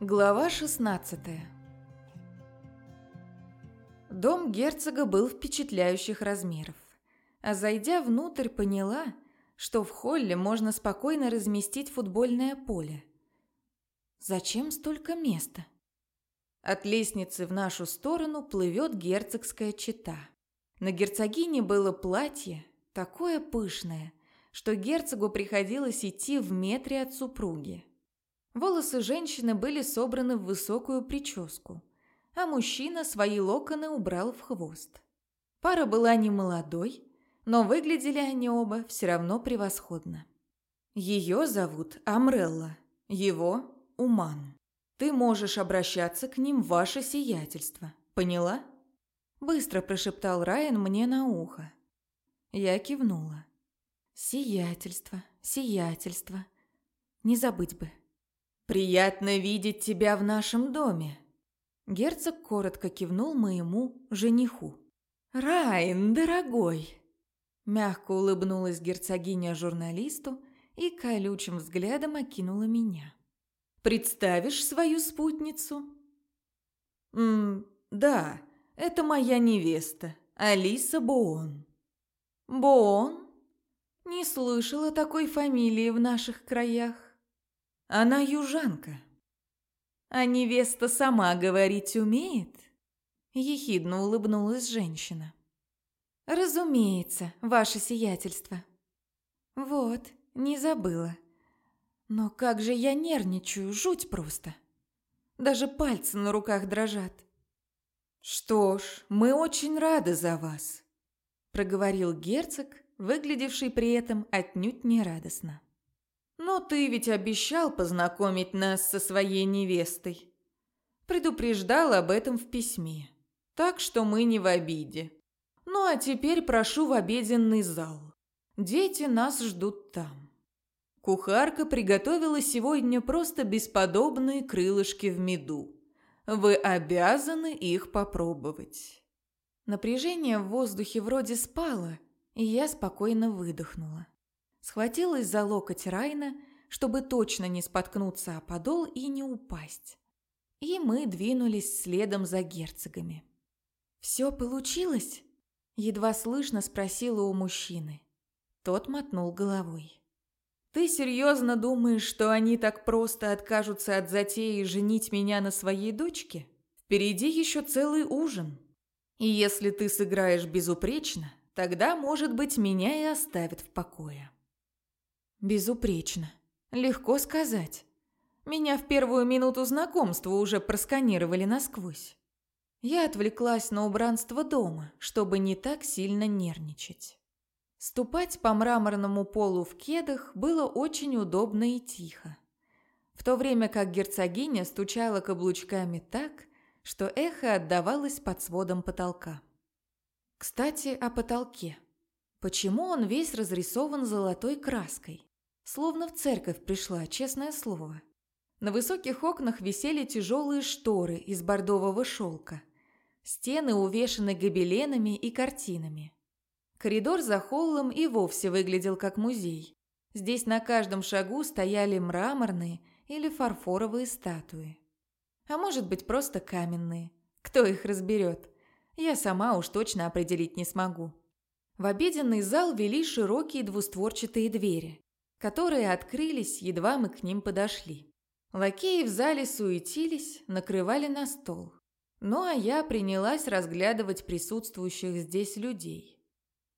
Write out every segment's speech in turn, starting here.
Глава 16 Дом герцога был впечатляющих размеров. А зайдя внутрь, поняла, что в холле можно спокойно разместить футбольное поле. Зачем столько места? От лестницы в нашу сторону плывет герцогская чета. На герцогине было платье, такое пышное, что герцогу приходилось идти в метре от супруги. Волосы женщины были собраны в высокую прическу, а мужчина свои локоны убрал в хвост. Пара была не молодой, но выглядели они оба все равно превосходно. Ее зовут Амрелла, его – Уман. Ты можешь обращаться к ним ваше сиятельство, поняла? Быстро прошептал Райан мне на ухо. Я кивнула. Сиятельство, сиятельство. Не забыть бы. «Приятно видеть тебя в нашем доме!» Герцог коротко кивнул моему жениху. «Райн, дорогой!» Мягко улыбнулась герцогиня журналисту и колючим взглядом окинула меня. «Представишь свою спутницу?» «М да, это моя невеста, Алиса Боон». «Боон? Не слышала такой фамилии в наших краях». Она южанка. А невеста сама говорить умеет? Ехидно улыбнулась женщина. Разумеется, ваше сиятельство. Вот, не забыла. Но как же я нервничаю, жуть просто. Даже пальцы на руках дрожат. Что ж, мы очень рады за вас, проговорил герцог, выглядевший при этом отнюдь не радостно. Но ты ведь обещал познакомить нас со своей невестой. Предупреждал об этом в письме. Так что мы не в обиде. Ну а теперь прошу в обеденный зал. Дети нас ждут там. Кухарка приготовила сегодня просто бесподобные крылышки в меду. Вы обязаны их попробовать. Напряжение в воздухе вроде спало, и я спокойно выдохнула схватилась за локоть Райна, чтобы точно не споткнуться о подол и не упасть. И мы двинулись следом за герцогами. «Все получилось?» – едва слышно спросила у мужчины. Тот мотнул головой. «Ты серьезно думаешь, что они так просто откажутся от затеи женить меня на своей дочке? Впереди еще целый ужин. И если ты сыграешь безупречно, тогда, может быть, меня и оставят в покое». Безупречно. Легко сказать. Меня в первую минуту знакомства уже просканировали насквозь. Я отвлеклась на убранство дома, чтобы не так сильно нервничать. Ступать по мраморному полу в кедах было очень удобно и тихо. В то время как герцогиня стучала каблучками так, что эхо отдавалось под сводом потолка. Кстати, о потолке. Почему он весь разрисован золотой краской? Словно в церковь пришла, честное слово. На высоких окнах висели тяжелые шторы из бордового шелка. Стены увешаны гобеленами и картинами. Коридор за холлом и вовсе выглядел как музей. Здесь на каждом шагу стояли мраморные или фарфоровые статуи. А может быть, просто каменные. Кто их разберет? Я сама уж точно определить не смогу. В обеденный зал вели широкие двустворчатые двери которые открылись, едва мы к ним подошли. Лакеи в зале суетились, накрывали на стол. Ну а я принялась разглядывать присутствующих здесь людей.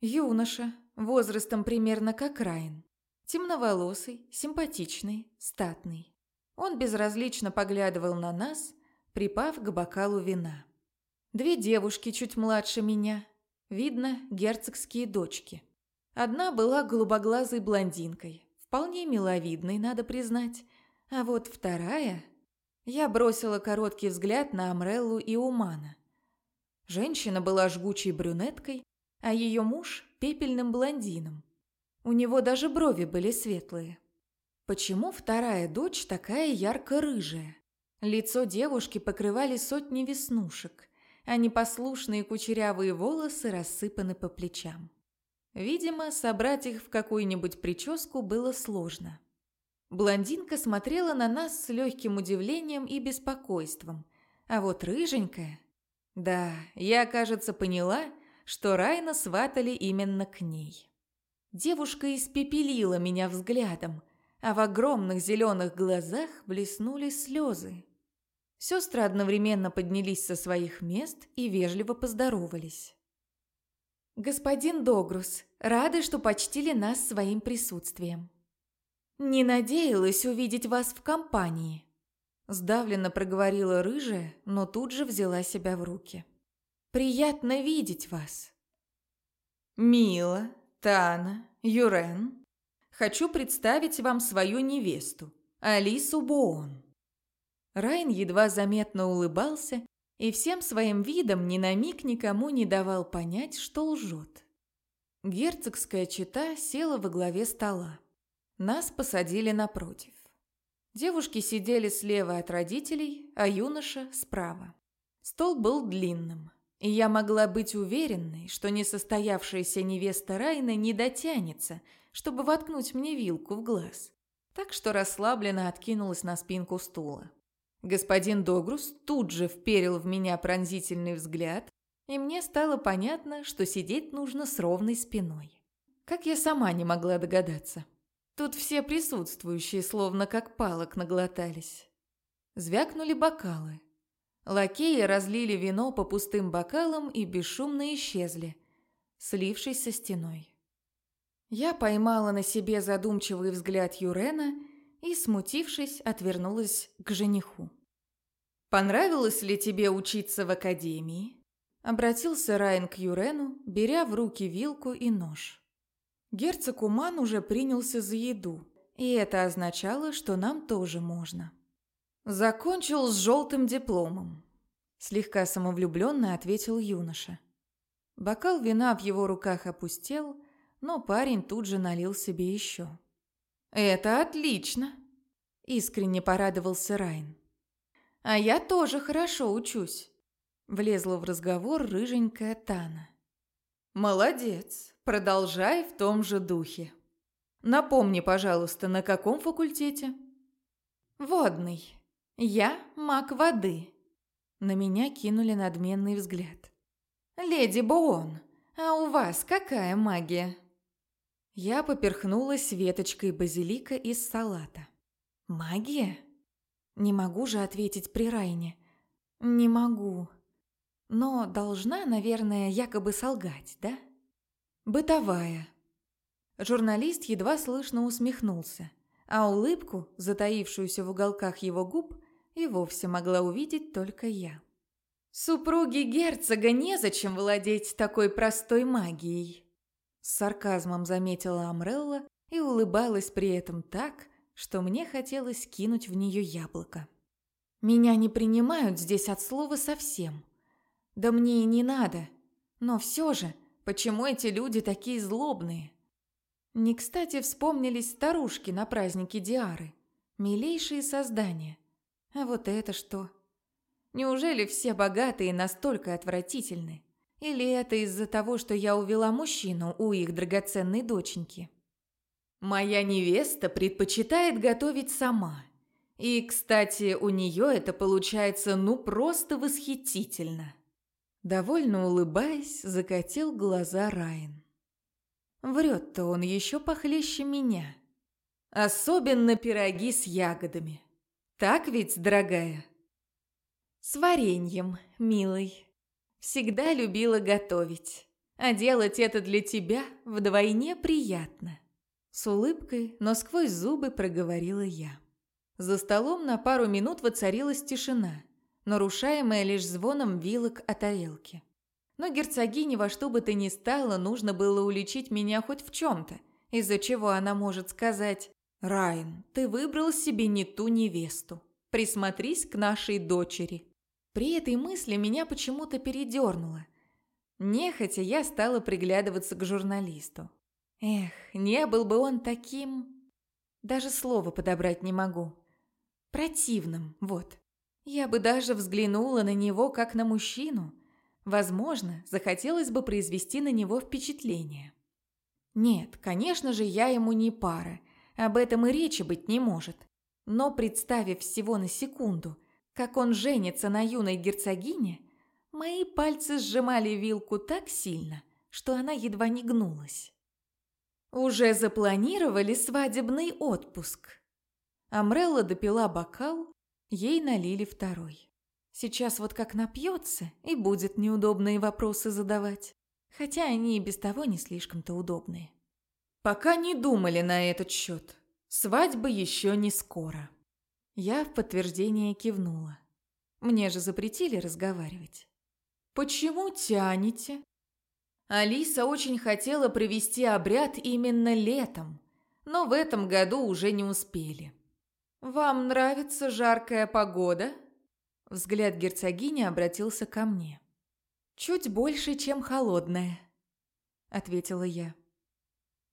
Юноша, возрастом примерно как Райан. Темноволосый, симпатичный, статный. Он безразлично поглядывал на нас, припав к бокалу вина. Две девушки чуть младше меня. Видно, герцогские дочки. Одна была голубоглазой блондинкой, Вполне миловидной, надо признать. А вот вторая... Я бросила короткий взгляд на Амреллу и Умана. Женщина была жгучей брюнеткой, а ее муж – пепельным блондином. У него даже брови были светлые. Почему вторая дочь такая ярко-рыжая? Лицо девушки покрывали сотни веснушек, а непослушные кучерявые волосы рассыпаны по плечам. Видимо, собрать их в какую-нибудь прическу было сложно. Блондинка смотрела на нас с легким удивлением и беспокойством, а вот рыженькая... Да, я, кажется, поняла, что Райна сватали именно к ней. Девушка испепелила меня взглядом, а в огромных зеленых глазах блеснули слезы. Сестры одновременно поднялись со своих мест и вежливо поздоровались. «Господин Догрус, рады, что почтили нас своим присутствием. Не надеялась увидеть вас в компании», – сдавленно проговорила рыжая, но тут же взяла себя в руки. «Приятно видеть вас». «Мила, Тана, Юрен, хочу представить вам свою невесту, Алису Боон». Райн едва заметно улыбался и всем своим видом ни на миг никому не давал понять, что лжет. Герцогская чита села во главе стола. Нас посадили напротив. Девушки сидели слева от родителей, а юноша справа. Стол был длинным, и я могла быть уверенной, что несостоявшаяся невеста Райна не дотянется, чтобы воткнуть мне вилку в глаз. Так что расслабленно откинулась на спинку стула. Господин Догрус тут же вперил в меня пронзительный взгляд, и мне стало понятно, что сидеть нужно с ровной спиной. Как я сама не могла догадаться. Тут все присутствующие словно как палок наглотались. Звякнули бокалы. Лакеи разлили вино по пустым бокалам и бесшумно исчезли, слившись со стеной. Я поймала на себе задумчивый взгляд Юрена и, смутившись, отвернулась к жениху. «Понравилось ли тебе учиться в академии?» Обратился Райан к Юрену, беря в руки вилку и нож. Герцог Уман уже принялся за еду, и это означало, что нам тоже можно. «Закончил с желтым дипломом», – слегка самовлюбленно ответил юноша. Бокал вина в его руках опустел, но парень тут же налил себе еще. «Это отлично!» – искренне порадовался Райн. «А я тоже хорошо учусь», – влезла в разговор рыженькая Тана. «Молодец, продолжай в том же духе. Напомни, пожалуйста, на каком факультете?» «Водный. Я маг воды». На меня кинули надменный взгляд. «Леди Боон, а у вас какая магия?» Я поперхнулась веточкой базилика из салата. «Магия?» Не могу же ответить при Райне. Не могу. Но должна, наверное, якобы солгать, да? Бытовая. Журналист едва слышно усмехнулся, а улыбку, затаившуюся в уголках его губ, и вовсе могла увидеть только я. Супруге герцога незачем владеть такой простой магией. С сарказмом заметила Амрелла и улыбалась при этом так, что мне хотелось кинуть в нее яблоко. Меня не принимают здесь от слова совсем. Да мне и не надо. Но все же, почему эти люди такие злобные? Не кстати вспомнились старушки на празднике Диары. Милейшие создания. А вот это что? Неужели все богатые настолько отвратительны? Или это из-за того, что я увела мужчину у их драгоценной доченьки? Моя невеста предпочитает готовить сама. И, кстати, у нее это получается ну просто восхитительно. Довольно улыбаясь, закатил глаза Райан. Врет-то он еще похлеще меня. Особенно пироги с ягодами. Так ведь, дорогая? С вареньем, милый. Всегда любила готовить. А делать это для тебя вдвойне приятно. С улыбкой, но сквозь зубы проговорила я. За столом на пару минут воцарилась тишина, нарушаемая лишь звоном вилок о тарелке. Но герцогине во что бы то ни стало нужно было уличить меня хоть в чем-то, из-за чего она может сказать «Райан, ты выбрал себе не ту невесту. Присмотрись к нашей дочери». При этой мысли меня почему-то передернуло. Нехотя я стала приглядываться к журналисту. Эх, не был бы он таким... Даже слова подобрать не могу. Противным, вот. Я бы даже взглянула на него как на мужчину. Возможно, захотелось бы произвести на него впечатление. Нет, конечно же, я ему не пара. об этом и речи быть не может. Но представив всего на секунду, как он женится на юной герцогине, мои пальцы сжимали вилку так сильно, что она едва не гнулась. Уже запланировали свадебный отпуск. Амрелла допила бокал, ей налили второй. Сейчас вот как напьется, и будет неудобные вопросы задавать. Хотя они и без того не слишком-то удобные. Пока не думали на этот счет. Свадьба еще не скоро. Я в подтверждение кивнула. Мне же запретили разговаривать. «Почему тянете?» Алиса очень хотела провести обряд именно летом, но в этом году уже не успели. «Вам нравится жаркая погода?» Взгляд герцогини обратился ко мне. «Чуть больше, чем холодная», — ответила я.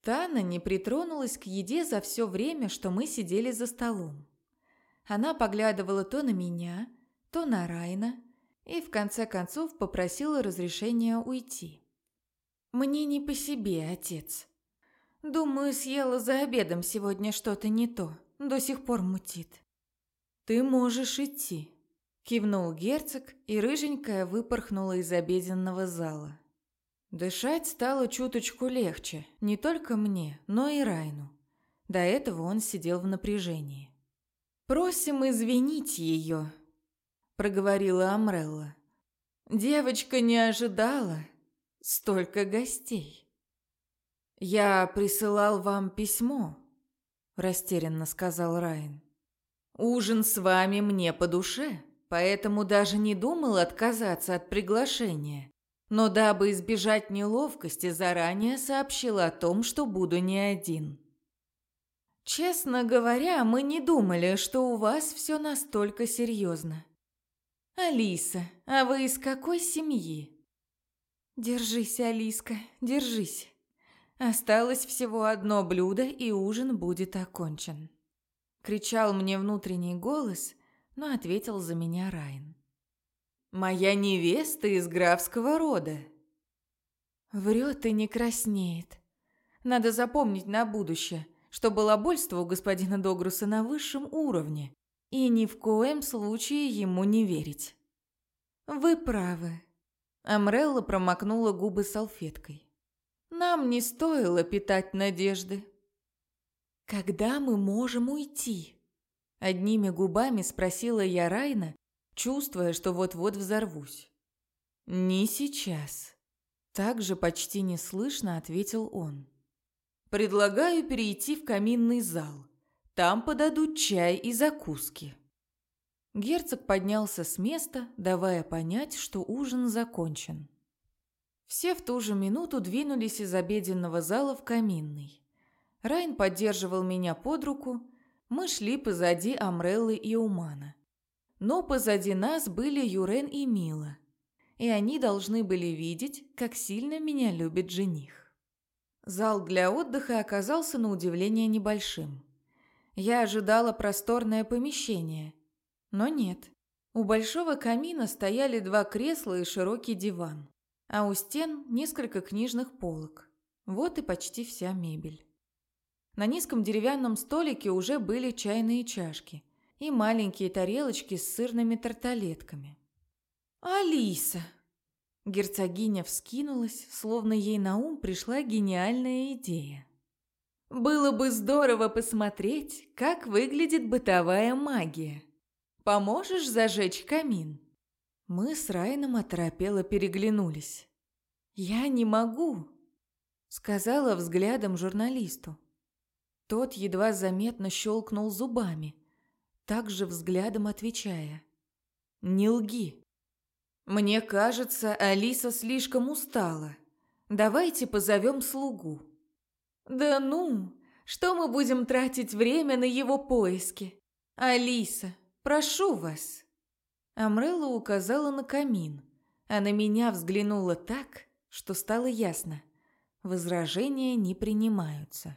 Тана не притронулась к еде за все время, что мы сидели за столом. Она поглядывала то на меня, то на Райна и в конце концов попросила разрешения уйти. «Мне не по себе, отец. Думаю, съела за обедом сегодня что-то не то, до сих пор мутит». «Ты можешь идти», – кивнул герцог, и рыженькая выпорхнула из обеденного зала. Дышать стало чуточку легче, не только мне, но и Райну. До этого он сидел в напряжении. «Просим извинить ее», — проговорила Амрелла. «Девочка не ожидала столько гостей». «Я присылал вам письмо», — растерянно сказал Райан. «Ужин с вами мне по душе, поэтому даже не думал отказаться от приглашения. Но дабы избежать неловкости, заранее сообщил о том, что буду не один». Честно говоря, мы не думали, что у вас все настолько серьезно. Алиса, а вы из какой семьи? Держись, Алиска, держись. Осталось всего одно блюдо, и ужин будет окончен. Кричал мне внутренний голос, но ответил за меня Райн. Моя невеста из графского рода. Врет и не краснеет. Надо запомнить на будущее – что балабольство у господина Догруса на высшем уровне, и ни в коем случае ему не верить. «Вы правы». Амрелла промокнула губы салфеткой. «Нам не стоило питать надежды». «Когда мы можем уйти?» Одними губами спросила я Райна, чувствуя, что вот-вот взорвусь. «Не сейчас», – также почти неслышно ответил он. Предлагаю перейти в каминный зал. Там подадут чай и закуски. Герцог поднялся с места, давая понять, что ужин закончен. Все в ту же минуту двинулись из обеденного зала в каминный. Райн поддерживал меня под руку, мы шли позади Амреллы и Умана. Но позади нас были Юрен и Мила, и они должны были видеть, как сильно меня любит жених. Зал для отдыха оказался на удивление небольшим. Я ожидала просторное помещение, но нет. У большого камина стояли два кресла и широкий диван, а у стен несколько книжных полок. Вот и почти вся мебель. На низком деревянном столике уже были чайные чашки и маленькие тарелочки с сырными тарталетками. «Алиса!» Герцогиня вскинулась, словно ей на ум пришла гениальная идея. «Было бы здорово посмотреть, как выглядит бытовая магия. Поможешь зажечь камин?» Мы с Райном оторопело переглянулись. «Я не могу», — сказала взглядом журналисту. Тот едва заметно щелкнул зубами, также взглядом отвечая. «Не лги». «Мне кажется, Алиса слишком устала. Давайте позовем слугу». «Да ну! Что мы будем тратить время на его поиски? Алиса, прошу вас!» Амрелла указала на камин, а на меня взглянула так, что стало ясно. Возражения не принимаются.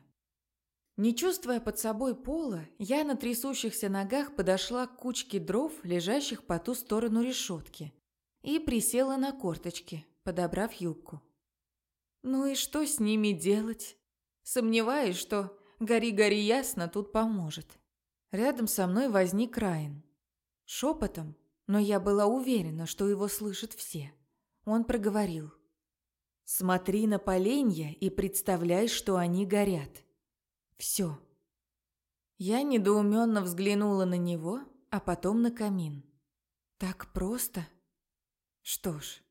Не чувствуя под собой пола, я на трясущихся ногах подошла к кучке дров, лежащих по ту сторону решетки – и присела на корточки, подобрав юбку. Ну и что с ними делать? Сомневаюсь, что «Гори-гори ясно» тут поможет. Рядом со мной возник Райан. Шепотом, но я была уверена, что его слышат все. Он проговорил. «Смотри на поленья и представляй, что они горят. Все». Я недоуменно взглянула на него, а потом на камин. «Так просто?» Что ж,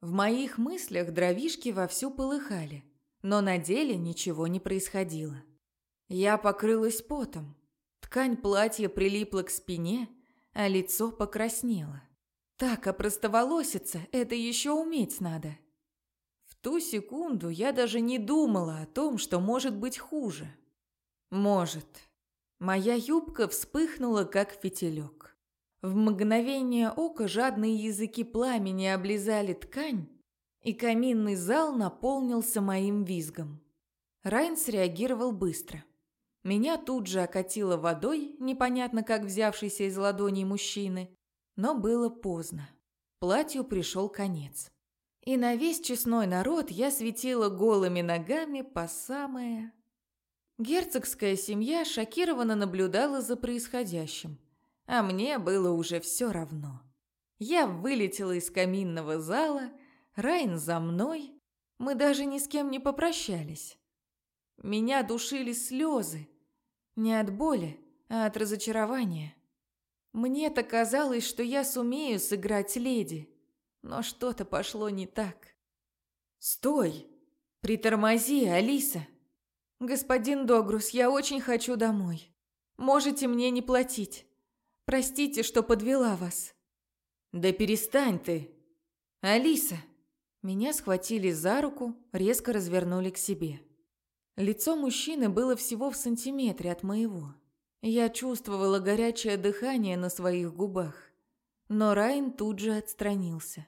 в моих мыслях дровишки вовсю полыхали, но на деле ничего не происходило. Я покрылась потом, ткань платья прилипла к спине, а лицо покраснело. Так опростоволоситься – это еще уметь надо. В ту секунду я даже не думала о том, что может быть хуже. Может. Моя юбка вспыхнула, как фитилек. В мгновение ока жадные языки пламени облизали ткань, и каминный зал наполнился моим визгом. Райн среагировал быстро. Меня тут же окатило водой, непонятно как взявшейся из ладоней мужчины, но было поздно. Платью пришел конец. И на весь честной народ я светила голыми ногами по самое... Герцогская семья шокированно наблюдала за происходящим – а мне было уже все равно. Я вылетела из каминного зала, Райн за мной. Мы даже ни с кем не попрощались. Меня душили слезы. Не от боли, а от разочарования. Мне-то казалось, что я сумею сыграть леди, но что-то пошло не так. «Стой! Притормози, Алиса!» «Господин Догрус, я очень хочу домой. Можете мне не платить. Простите, что подвела вас». «Да перестань ты!» «Алиса!» Меня схватили за руку, резко развернули к себе. Лицо мужчины было всего в сантиметре от моего. Я чувствовала горячее дыхание на своих губах. Но Райн тут же отстранился.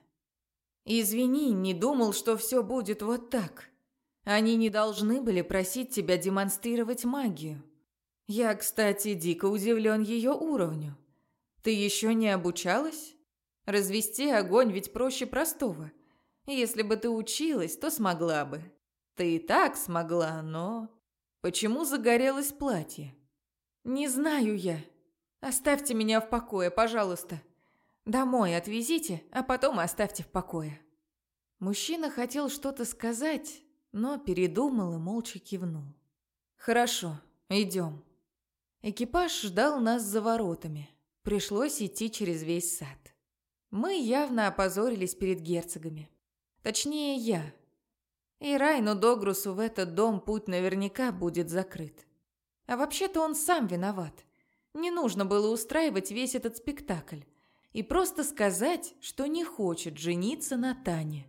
«Извини, не думал, что все будет вот так. Они не должны были просить тебя демонстрировать магию. Я, кстати, дико удивлен ее уровню. Ты еще не обучалась? Развести огонь ведь проще простого. Если бы ты училась, то смогла бы. Ты и так смогла, но... Почему загорелось платье? Не знаю я. Оставьте меня в покое, пожалуйста. Домой отвезите, а потом оставьте в покое. Мужчина хотел что-то сказать, но передумал и молча кивнул. Хорошо, идем. Экипаж ждал нас за воротами. Пришлось идти через весь сад. Мы явно опозорились перед герцогами. Точнее, я. И Райну Догрусу в этот дом путь наверняка будет закрыт. А вообще-то он сам виноват. Не нужно было устраивать весь этот спектакль. И просто сказать, что не хочет жениться на Тане.